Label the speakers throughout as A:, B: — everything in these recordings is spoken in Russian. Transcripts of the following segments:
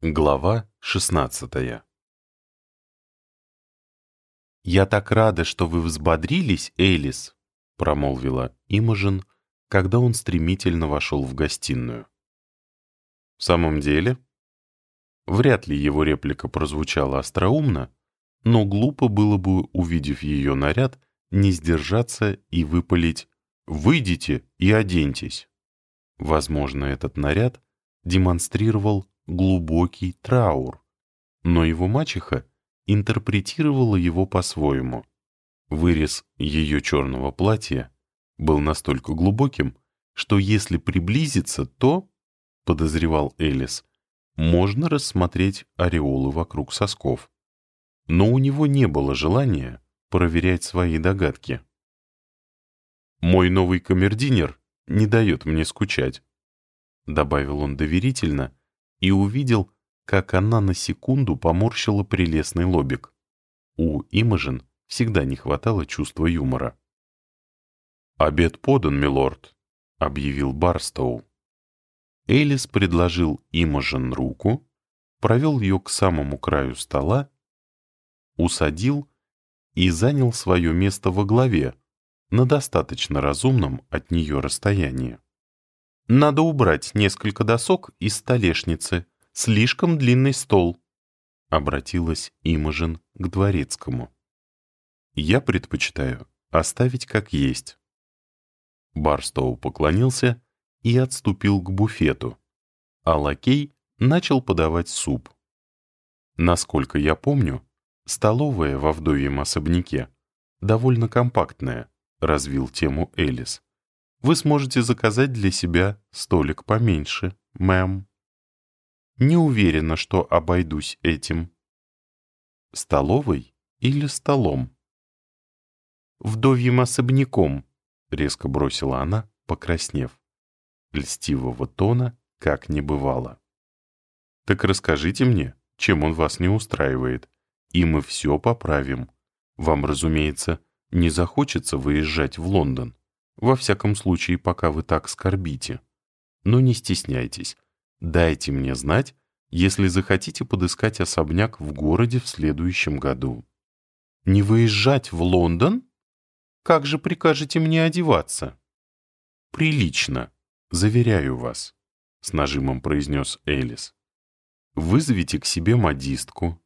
A: Глава 16 «Я так рада, что вы взбодрились, Элис», — промолвила Имажин, когда он стремительно вошел в гостиную. «В самом деле?» Вряд ли его реплика прозвучала остроумно, но глупо было бы, увидев ее наряд, не сдержаться и выпалить «Выйдите и оденьтесь». Возможно, этот наряд демонстрировал глубокий траур, но его мачеха интерпретировала его по-своему. Вырез ее черного платья был настолько глубоким, что если приблизиться, то, подозревал Элис, можно рассмотреть ореолы вокруг сосков. Но у него не было желания проверять свои догадки. «Мой новый камердинер не дает мне скучать», — добавил он доверительно, и увидел, как она на секунду поморщила прелестный лобик. У Имажин всегда не хватало чувства юмора. «Обед подан, милорд», — объявил Барстоу. Элис предложил Имажин руку, провел ее к самому краю стола, усадил и занял свое место во главе на достаточно разумном от нее расстоянии. Надо убрать несколько досок из столешницы. Слишком длинный стол. Обратилась Имажин к дворецкому. Я предпочитаю оставить как есть. Барстоу поклонился и отступил к буфету, а лакей начал подавать суп. Насколько я помню, столовая во вдовьем особняке довольно компактная, развил тему Элис вы сможете заказать для себя столик поменьше, мэм. Не уверена, что обойдусь этим. Столовой или столом? Вдовьим особняком, резко бросила она, покраснев. Льстивого тона как не бывало. Так расскажите мне, чем он вас не устраивает, и мы все поправим. Вам, разумеется, не захочется выезжать в Лондон. Во всяком случае, пока вы так скорбите. Но не стесняйтесь. Дайте мне знать, если захотите подыскать особняк в городе в следующем году. Не выезжать в Лондон? Как же прикажете мне одеваться? Прилично, заверяю вас, с нажимом произнес Элис. Вызовите к себе модистку.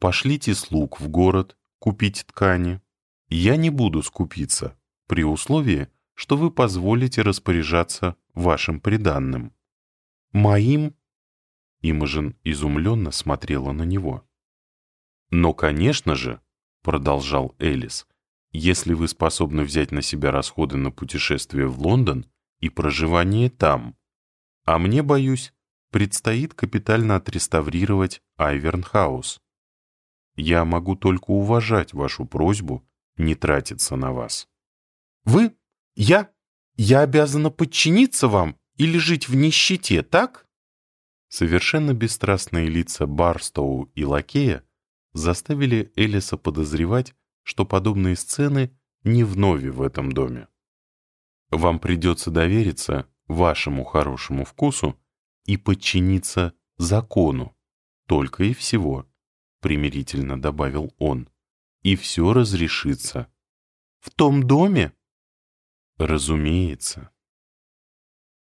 A: Пошлите слуг в город купить ткани. Я не буду скупиться, при условии, что вы позволите распоряжаться вашим приданным. Моим? Имажин изумленно смотрела на него. Но, конечно же, продолжал Элис, если вы способны взять на себя расходы на путешествие в Лондон и проживание там, а мне, боюсь, предстоит капитально отреставрировать Айвернхаус. Я могу только уважать вашу просьбу не тратиться на вас. Вы? Я? Я обязана подчиниться вам или жить в нищете, так? Совершенно бесстрастные лица Барстоу и Лакея заставили Элиса подозревать, что подобные сцены не вновь в этом доме. Вам придется довериться вашему хорошему вкусу и подчиниться закону, только и всего, примирительно добавил он, и все разрешится. В том доме? Разумеется.